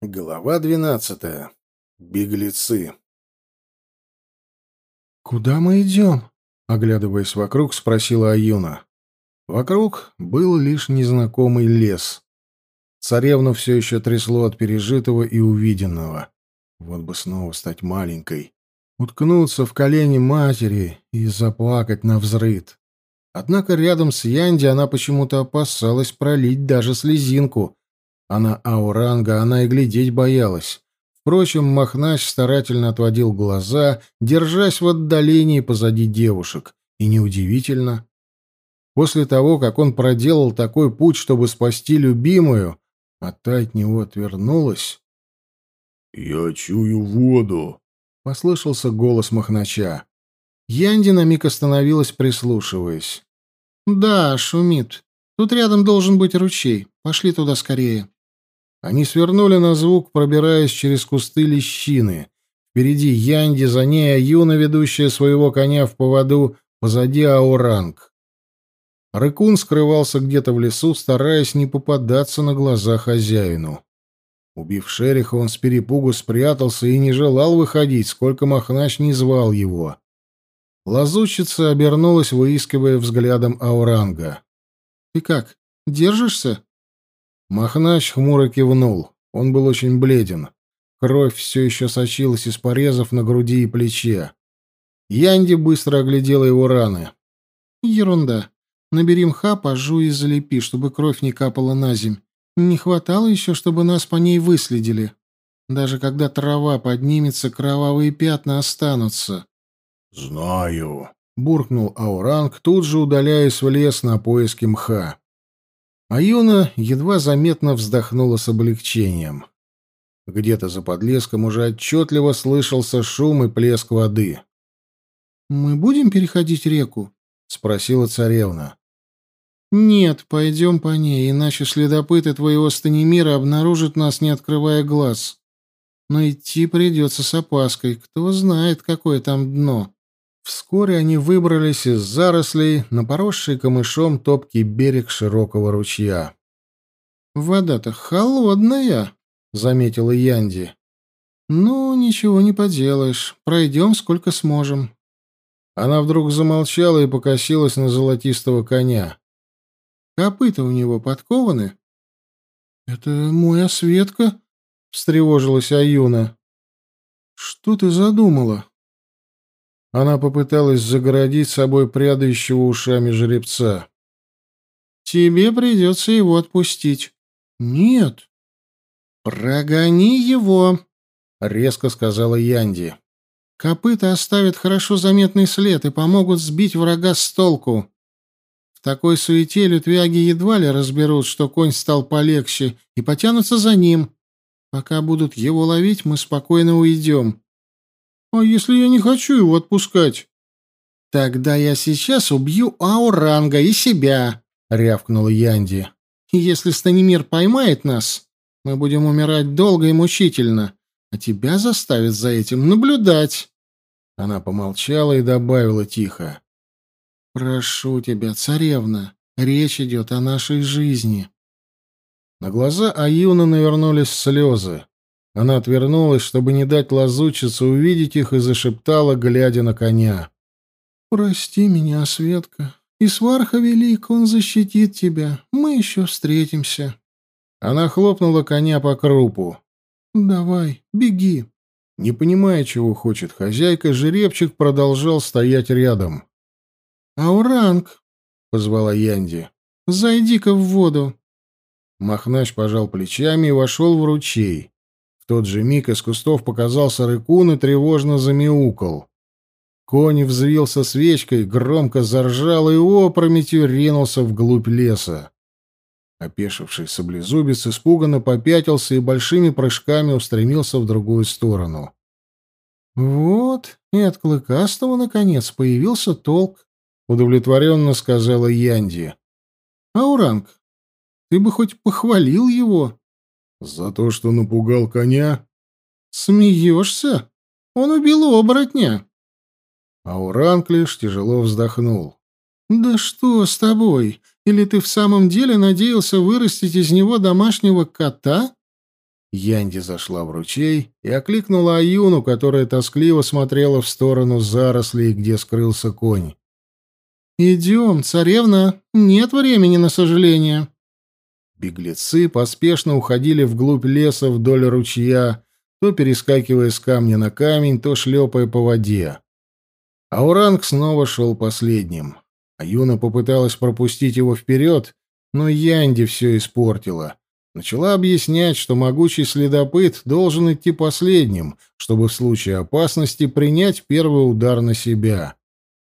Глава двенадцатая. Беглецы. «Куда мы идем?» — оглядываясь вокруг, спросила Аюна. Вокруг был лишь незнакомый лес. Царевну все еще трясло от пережитого и увиденного. Вот бы снова стать маленькой, уткнуться в колени матери и заплакать на взрыд. Однако рядом с Янди она почему-то опасалась пролить даже слезинку — а на Ауранга она и глядеть боялась. Впрочем, Махнач старательно отводил глаза, держась в отдалении позади девушек. И неудивительно. После того, как он проделал такой путь, чтобы спасти любимую, а та от него отвернулась... «Я чую воду», — послышался голос Махнача. Янди на миг остановилась, прислушиваясь. «Да, шумит. Тут рядом должен быть ручей. Пошли туда скорее». Они свернули на звук, пробираясь через кусты лещины. Впереди Янди, за ней Аюна, ведущая своего коня в поводу, позади Ауранг. Рыкун скрывался где-то в лесу, стараясь не попадаться на глаза хозяину. Убив шериха, он с перепугу спрятался и не желал выходить, сколько Махнач не звал его. Лазучица обернулась, выискивая взглядом Ауранга. — Ты как, держишься? Махнач хмуро кивнул. Он был очень бледен. Кровь все еще сочилась из порезов на груди и плече. Янди быстро оглядела его раны. «Ерунда. Набери мха, пожуй и залепи, чтобы кровь не капала на земь. Не хватало еще, чтобы нас по ней выследили. Даже когда трава поднимется, кровавые пятна останутся». «Знаю», — буркнул Ауранг, тут же удаляясь в лес на поиски мха. А Юна едва заметно вздохнула с облегчением. Где-то за подлеском уже отчетливо слышался шум и плеск воды. «Мы будем переходить реку?» — спросила царевна. «Нет, пойдем по ней, иначе следопыты твоего Станимира обнаружат нас, не открывая глаз. Но идти придется с опаской, кто знает, какое там дно». Вскоре они выбрались из зарослей на поросший камышом топкий берег широкого ручья. «Вода-то холодная», — заметила Янди. «Ну, ничего не поделаешь. Пройдем сколько сможем». Она вдруг замолчала и покосилась на золотистого коня. «Копыта у него подкованы?» «Это мой осветка?» — встревожилась Аюна. «Что ты задумала?» Она попыталась загородить собой прядающего ушами жеребца. «Тебе придется его отпустить». «Нет». «Прогони его», — резко сказала Янди. «Копыта оставят хорошо заметный след и помогут сбить врага с толку. В такой суете лютвяги едва ли разберут, что конь стал полегче, и потянутся за ним. Пока будут его ловить, мы спокойно уйдем. «А если я не хочу его отпускать?» «Тогда я сейчас убью Ауранга и себя», — рявкнула Янди. «Если Станимир поймает нас, мы будем умирать долго и мучительно, а тебя заставят за этим наблюдать». Она помолчала и добавила тихо. «Прошу тебя, царевна, речь идет о нашей жизни». На глаза Аюна навернулись слезы. Она отвернулась, чтобы не дать лазучице увидеть их, и зашептала, глядя на коня. «Прости меня, Светка. И сварха велик, он защитит тебя. Мы еще встретимся». Она хлопнула коня по крупу. «Давай, беги». Не понимая, чего хочет хозяйка, жеребчик продолжал стоять рядом. «Ауранг», — позвала Янди, — «зайди-ка в воду». Махнач пожал плечами и вошел в ручей тот же миг из кустов показался рыкун и тревожно замяукал. Конь взвился свечкой, громко заржал и опрометью ринулся вглубь леса. Опешивший саблезубец испуганно попятился и большими прыжками устремился в другую сторону. «Вот, и от Клыкастого, наконец, появился толк», — удовлетворенно сказала Янди. «Ауранг, ты бы хоть похвалил его». За то, что напугал коня? Смеешься? Он убил оборотня. Лишь тяжело вздохнул. Да что с тобой? Или ты в самом деле надеялся вырастить из него домашнего кота? Янди зашла в ручей и окликнула Аюну, которая тоскливо смотрела в сторону зарослей, где скрылся конь. «Идем, царевна, нет времени на сожаление». Беглецы поспешно уходили вглубь леса вдоль ручья, то перескакивая с камня на камень, то шлепая по воде. Ауранг снова шел последним. Аюна попыталась пропустить его вперед, но Янди все испортила. Начала объяснять, что могучий следопыт должен идти последним, чтобы в случае опасности принять первый удар на себя.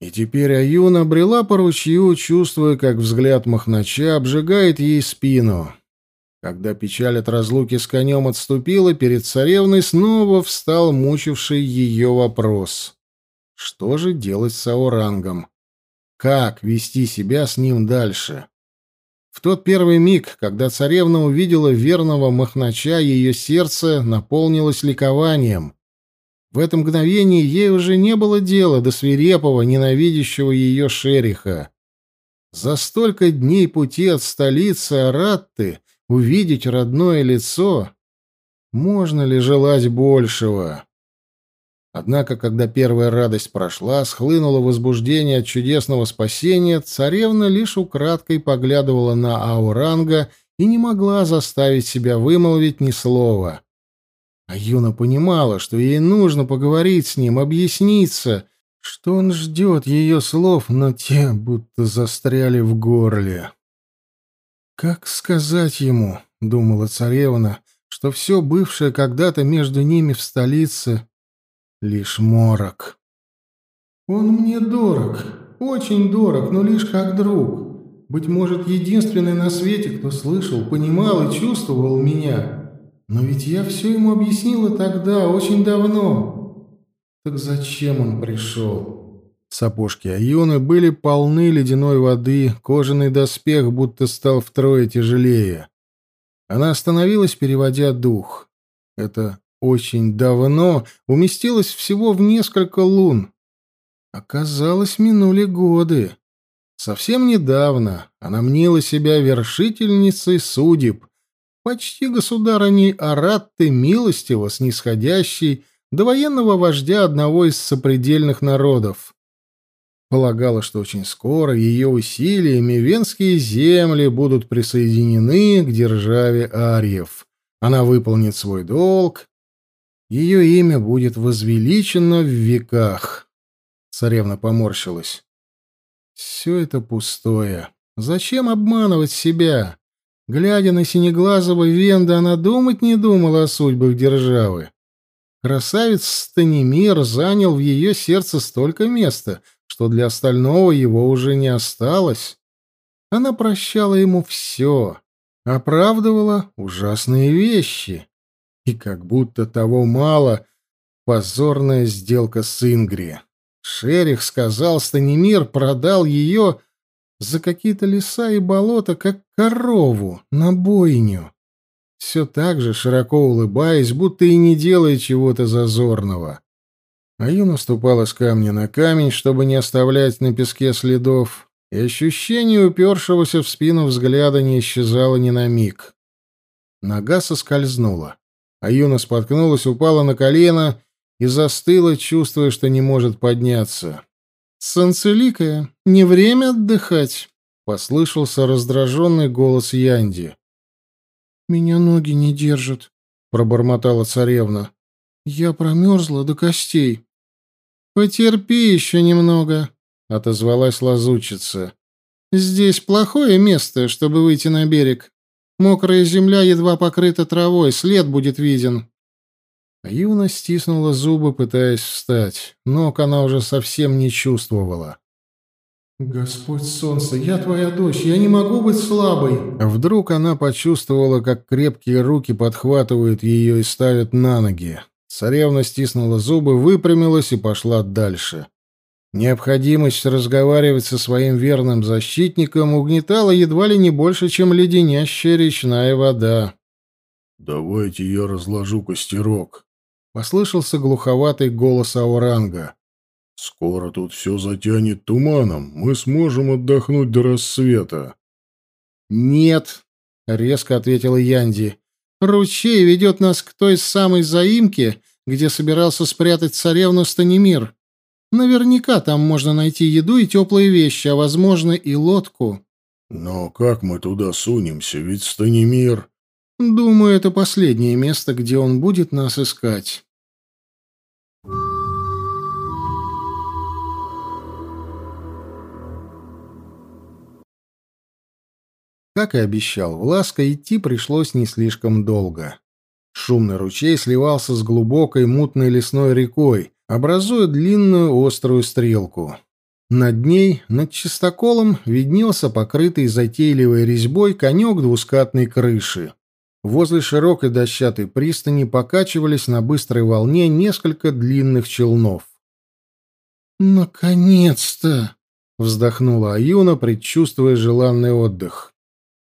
И теперь Аюна брела по ручью, чувствуя, как взгляд Махнача обжигает ей спину. Когда печаль от разлуки с конем отступила, перед царевной снова встал мучивший ее вопрос. Что же делать с Аурангом? Как вести себя с ним дальше? В тот первый миг, когда царевна увидела верного Махнача, ее сердце наполнилось ликованием. В это мгновение ей уже не было дела до свирепого, ненавидящего ее шериха. За столько дней пути от столицы Аратты увидеть родное лицо, можно ли желать большего? Однако, когда первая радость прошла, схлынуло возбуждение от чудесного спасения, царевна лишь украдкой поглядывала на Ауранга и не могла заставить себя вымолвить ни слова. А Юна понимала, что ей нужно поговорить с ним, объясниться, что он ждет ее слов, но те будто застряли в горле. «Как сказать ему?» — думала царевна, — что все бывшее когда-то между ними в столице лишь морок. «Он мне дорог, очень дорог, но лишь как друг. Быть может, единственный на свете, кто слышал, понимал и чувствовал меня. Но ведь я все ему объяснила тогда, очень давно. Так зачем он пришел?» Сапожки Аюны были полны ледяной воды, кожаный доспех будто стал втрое тяжелее. Она остановилась, переводя дух. Это очень давно уместилась всего в несколько лун. Оказалось, минули годы. Совсем недавно она мнила себя вершительницей судеб, почти государыней Аратты, милостиво снисходящей до военного вождя одного из сопредельных народов. Полагала, что очень скоро ее усилиями венские земли будут присоединены к державе Арьев. Она выполнит свой долг ее имя будет возвеличено в веках. Царевна поморщилась. Все это пустое. Зачем обманывать себя? Глядя на синеглазого Венда, она думать не думала о судьбах державы. Красавец Станимир занял в ее сердце столько места, что для остального его уже не осталось. Она прощала ему все, оправдывала ужасные вещи. И как будто того мало, позорная сделка с Ингри. Шерих сказал, Станимир продал ее за какие-то леса и болота, как корову, на бойню. Все так же, широко улыбаясь, будто и не делая чего-то зазорного. Аю наступала с камня на камень, чтобы не оставлять на песке следов, и ощущение упершегося в спину взгляда не исчезало ни на миг. Нога соскользнула. А Юна споткнулась, упала на колено и застыла, чувствуя, что не может подняться. «Санцеликая, не время отдыхать!» — послышался раздраженный голос Янди. «Меня ноги не держат», — пробормотала царевна. «Я промерзла до костей». «Потерпи еще немного», — отозвалась лазучица. «Здесь плохое место, чтобы выйти на берег. Мокрая земля едва покрыта травой, след будет виден. Юна стиснула зубы, пытаясь встать. Ног она уже совсем не чувствовала. «Господь солнце, я твоя дочь, я не могу быть слабой!» Вдруг она почувствовала, как крепкие руки подхватывают ее и ставят на ноги. Царевна стиснула зубы, выпрямилась и пошла дальше. Необходимость разговаривать со своим верным защитником угнетала едва ли не больше, чем леденящая речная вода. «Давайте я разложу костерок», — послышался глуховатый голос Ауранга. «Скоро тут все затянет туманом, мы сможем отдохнуть до рассвета». «Нет», — резко ответила Янди, Ручей ведет нас к той самой заимке, где собирался спрятать царевну Станимир. Наверняка там можно найти еду и теплые вещи, а, возможно, и лодку. Но как мы туда сунемся? Ведь Станимир... Думаю, это последнее место, где он будет нас искать. Как и обещал Власка, идти пришлось не слишком долго. Шумный ручей сливался с глубокой мутной лесной рекой, образуя длинную острую стрелку. Над ней, над чистоколом, виднелся покрытый затейливой резьбой конек двускатной крыши. Возле широкой дощатой пристани покачивались на быстрой волне несколько длинных челнов. «Наконец-то!» — вздохнула Аюна, предчувствуя желанный отдых.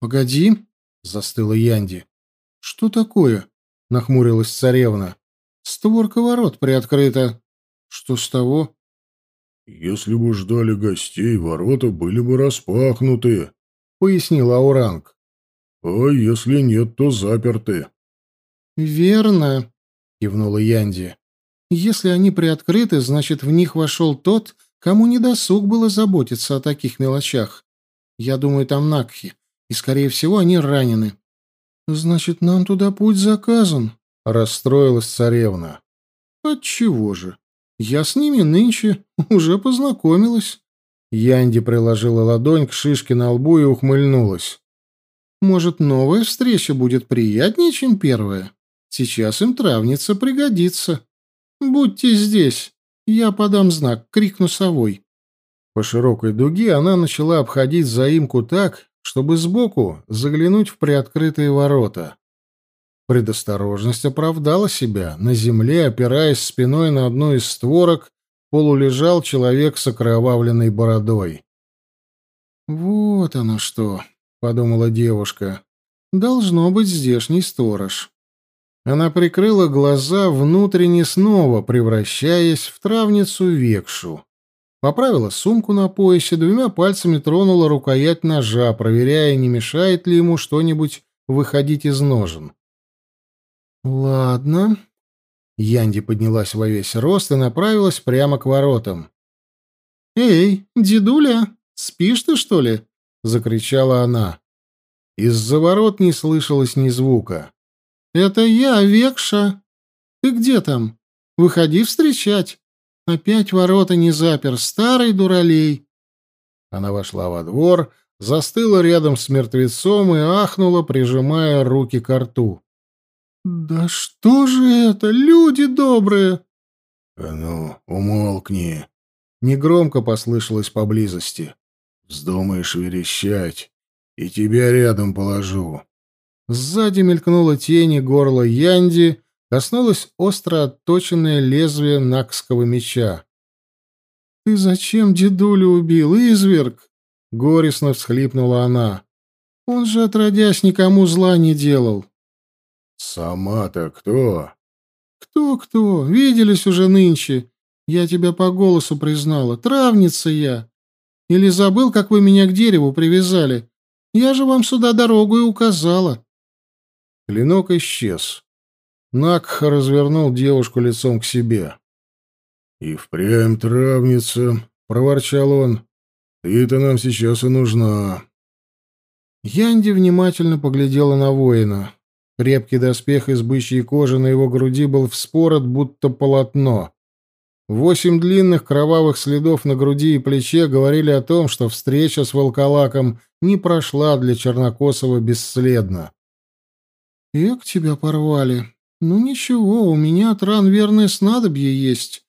«Погоди!» — застыла Янди. «Что такое?» — нахмурилась царевна. «Створка ворот приоткрыта. Что с того?» «Если бы ждали гостей, ворота были бы распахнуты», — пояснил Ауранг. «А если нет, то заперты». «Верно», — кивнула Янди. «Если они приоткрыты, значит, в них вошел тот, кому не досуг было заботиться о таких мелочах. Я думаю, там Накхи и, скорее всего, они ранены. Значит, нам туда путь заказан, расстроилась царевна. Отчего же? Я с ними нынче уже познакомилась. Янди приложила ладонь к шишке на лбу и ухмыльнулась. Может, новая встреча будет приятнее, чем первая? Сейчас им травница пригодится. Будьте здесь, я подам знак, крикну совой. По широкой дуге она начала обходить заимку так, чтобы сбоку заглянуть в приоткрытые ворота. Предосторожность оправдала себя. На земле, опираясь спиной на одну из створок, полулежал человек с окровавленной бородой. «Вот оно что», — подумала девушка. «Должно быть здешний сторож». Она прикрыла глаза внутренне снова, превращаясь в травницу Векшу. Поправила сумку на поясе, двумя пальцами тронула рукоять ножа, проверяя, не мешает ли ему что-нибудь выходить из ножен. «Ладно». Янди поднялась во весь рост и направилась прямо к воротам. «Эй, дедуля, спишь ты, что ли?» — закричала она. Из-за ворот не слышалось ни звука. «Это я, Векша. Ты где там? Выходи встречать». Опять ворота не запер, старый дуралей. Она вошла во двор, застыла рядом с мертвецом и ахнула, прижимая руки к рту. «Да что же это, люди добрые!» «А ну, умолкни!» Негромко послышалось поблизости. «Вздумаешь верещать, и тебя рядом положу». Сзади мелькнула тень горла Янди, коснулось остро отточенное лезвие накского меча. «Ты зачем дедулю убил, изверг?» — горестно всхлипнула она. «Он же, отродясь, никому зла не делал». «Сама-то кто?» «Кто-кто? Виделись уже нынче. Я тебя по голосу признала. Травница я. Или забыл, как вы меня к дереву привязали? Я же вам сюда дорогу и указала». Клинок исчез. Накх развернул девушку лицом к себе. «И впрямь травница», — проворчал он. «Ты-то нам сейчас и нужна». Янди внимательно поглядела на воина. Крепкий доспех из бычьей кожи на его груди был вспорот, будто полотно. Восемь длинных кровавых следов на груди и плече говорили о том, что встреча с волколаком не прошла для Чернокосова бесследно. «Эк, тебя порвали», «Ну ничего, у меня от ран верное снадобье есть.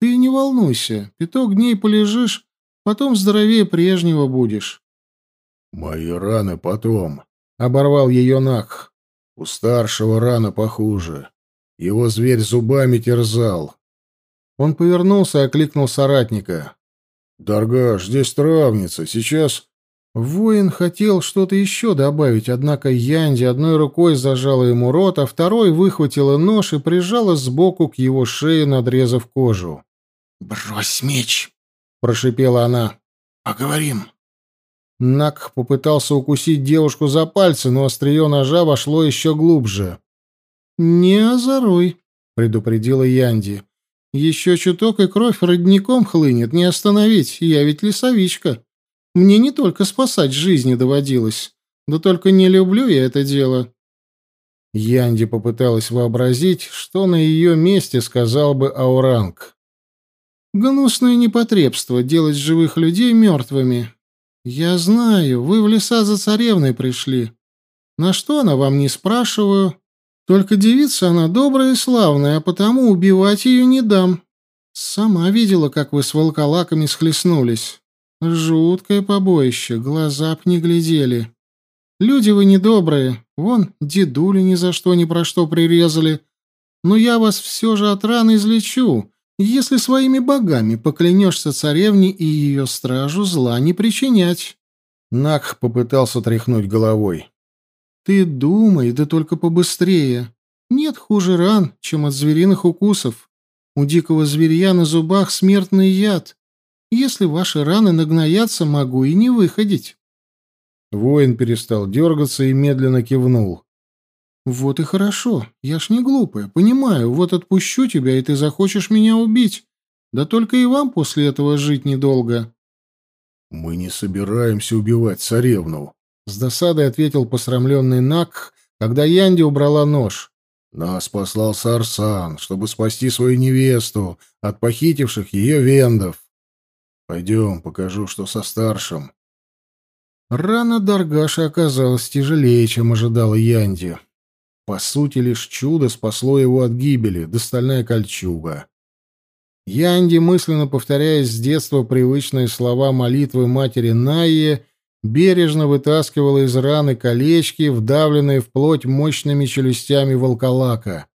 Ты не волнуйся, пяток дней полежишь, потом здоровее прежнего будешь». «Мои раны потом», — оборвал ее Накх. «У старшего рана похуже. Его зверь зубами терзал». Он повернулся и окликнул соратника. «Даргаш, здесь травница, сейчас...» Воин хотел что-то еще добавить, однако Янди одной рукой зажала ему рот, а второй выхватила нож и прижала сбоку к его шее, надрезав кожу. «Брось меч!» — прошипела она. «Поговорим». Нак попытался укусить девушку за пальцы, но острие ножа вошло еще глубже. «Не озоруй», — предупредила Янди. «Еще чуток и кровь родником хлынет, не остановить, я ведь лесовичка. Мне не только спасать жизни доводилось, да только не люблю я это дело». Янди попыталась вообразить, что на ее месте сказал бы Ауранг. «Гнусное непотребство — делать живых людей мертвыми. Я знаю, вы в леса за царевной пришли. На что она вам не спрашиваю. Только девица она добрая и славная, а потому убивать ее не дам. Сама видела, как вы с волколаками схлестнулись. Жуткое побоище, глаза б не глядели. Люди вы недобрые, вон дедули ни за что ни про что прирезали. Но я вас все же от ран излечу, если своими богами поклянешься царевне и ее стражу зла не причинять. Накх попытался тряхнуть головой. Ты думай, да только побыстрее. Нет хуже ран, чем от звериных укусов. У дикого зверья на зубах смертный яд. Если ваши раны нагноятся, могу и не выходить. Воин перестал дергаться и медленно кивнул. «Вот и хорошо. Я ж не глупая. Понимаю, вот отпущу тебя, и ты захочешь меня убить. Да только и вам после этого жить недолго». «Мы не собираемся убивать царевну», — с досадой ответил посрамленный Нак, когда Янди убрала нож. «Нас послал Сарсан, чтобы спасти свою невесту от похитивших ее вендов. Пойдем, покажу, что со старшим». Рана Даргаша оказалась тяжелее, чем ожидала Янди. По сути, лишь чудо спасло его от гибели, да стальная кольчуга. Янди, мысленно повторяя с детства привычные слова молитвы матери Найе, бережно вытаскивала из раны колечки, вдавленные в плоть мощными челюстями волколака.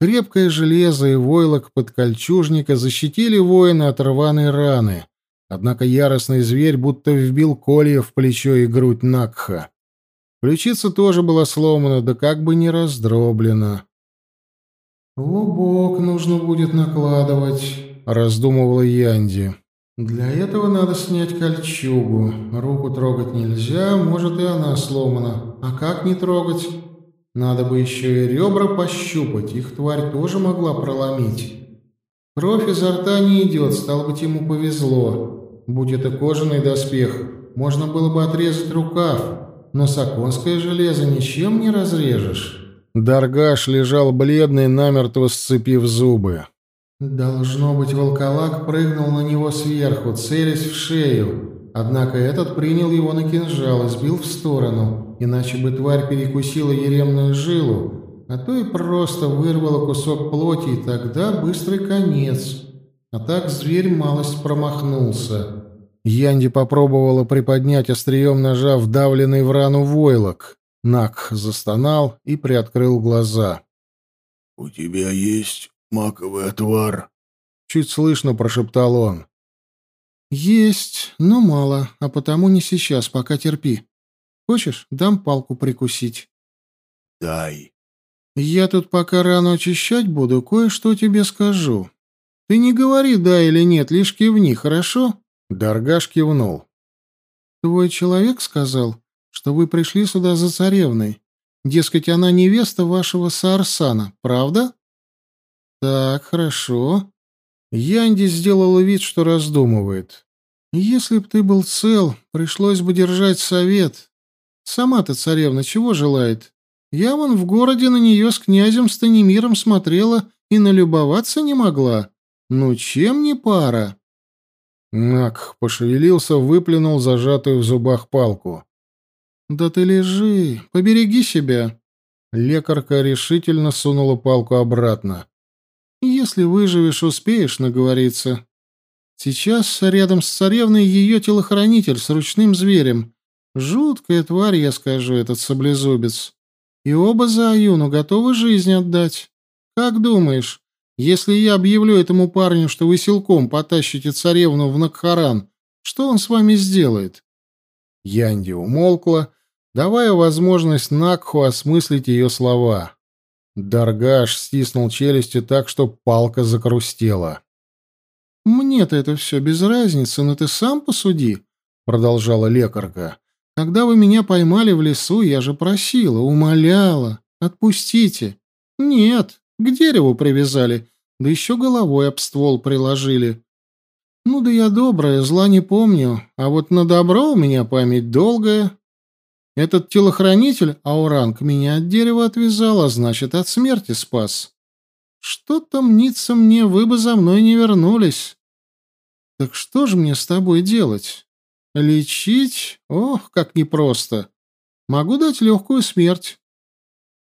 Крепкое железо и войлок подкольчужника защитили воина от рваной раны, однако яростный зверь будто вбил колья в плечо и грудь Накха. Ключица тоже была сломана, да как бы не раздроблена. «Лубок нужно будет накладывать», — раздумывала Янди. «Для этого надо снять кольчугу. Руку трогать нельзя, может, и она сломана. А как не трогать? Надо бы еще и ребра пощупать, их тварь тоже могла проломить. Кровь изо рта не идет, стало быть, ему повезло. Будь это кожаный доспех, можно было бы отрезать рукав, но саконское железо ничем не разрежешь». Даргаш лежал бледный, намертво сцепив зубы. «Должно быть, волколак прыгнул на него сверху, целясь в шею. Однако этот принял его на кинжал и сбил в сторону, иначе бы тварь перекусила еремную жилу, а то и просто вырвала кусок плоти, и тогда быстрый конец. А так зверь малость промахнулся». Янди попробовала приподнять острием ножа вдавленный в рану войлок. Нак застонал и приоткрыл глаза. — У тебя есть маковый отвар? — чуть слышно прошептал он. — Есть, но мало, а потому не сейчас, пока терпи. Хочешь, дам палку прикусить? — Дай. — Я тут пока рану очищать буду, кое-что тебе скажу. Ты не говори «да» или «нет», лишь кивни, хорошо? — Даргаш кивнул. «Твой человек сказал, что вы пришли сюда за царевной. Дескать, она невеста вашего Саарсана, правда?» «Так, хорошо». Янди сделала вид, что раздумывает. «Если б ты был цел, пришлось бы держать совет. Сама-то царевна чего желает? Я вон в городе на нее с князем Станимиром смотрела и налюбоваться не могла. Ну, чем не пара?» Нак пошевелился, выплюнул зажатую в зубах палку. «Да ты лежи, побереги себя!» Лекарка решительно сунула палку обратно. «Если выживешь, успеешь наговориться. Сейчас рядом с царевной ее телохранитель с ручным зверем. Жуткая тварь, я скажу, этот саблезубец. И оба за Аюну готовы жизнь отдать. Как думаешь, если я объявлю этому парню, что вы силком потащите царевну в Накхаран, что он с вами сделает?» Янди умолкла, давая возможность Накху осмыслить ее слова. Даргаш стиснул челюсти так, что палка закрустела. «Мне-то это все без разницы, но ты сам посуди. — продолжала лекарка. «Когда вы меня поймали в лесу, я же просила, умоляла. Отпустите. Нет, к дереву привязали, да еще головой об ствол приложили. Ну да я добрая, зла не помню, а вот на добро у меня память долгая. Этот телохранитель, Ауранг, меня от дерева отвязал, а значит, от смерти спас. Что-то мнится мне, вы бы за мной не вернулись. Так что же мне с тобой делать? Лечить? Ох, как непросто. Могу дать легкую смерть.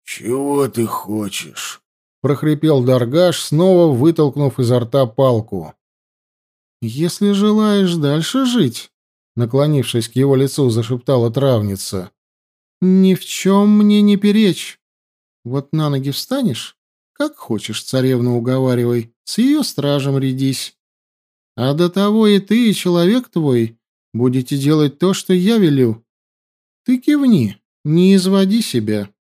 «Чего ты хочешь?» — прохрипел Даргаш, снова вытолкнув изо рта палку. «Если желаешь дальше жить», — наклонившись к его лицу, зашептала травница, — «ни в чем мне не перечь. Вот на ноги встанешь, как хочешь, царевна уговаривай, с ее стражем рядись. А до того и ты, и человек твой будете делать то, что я велю. Ты кивни, не изводи себя».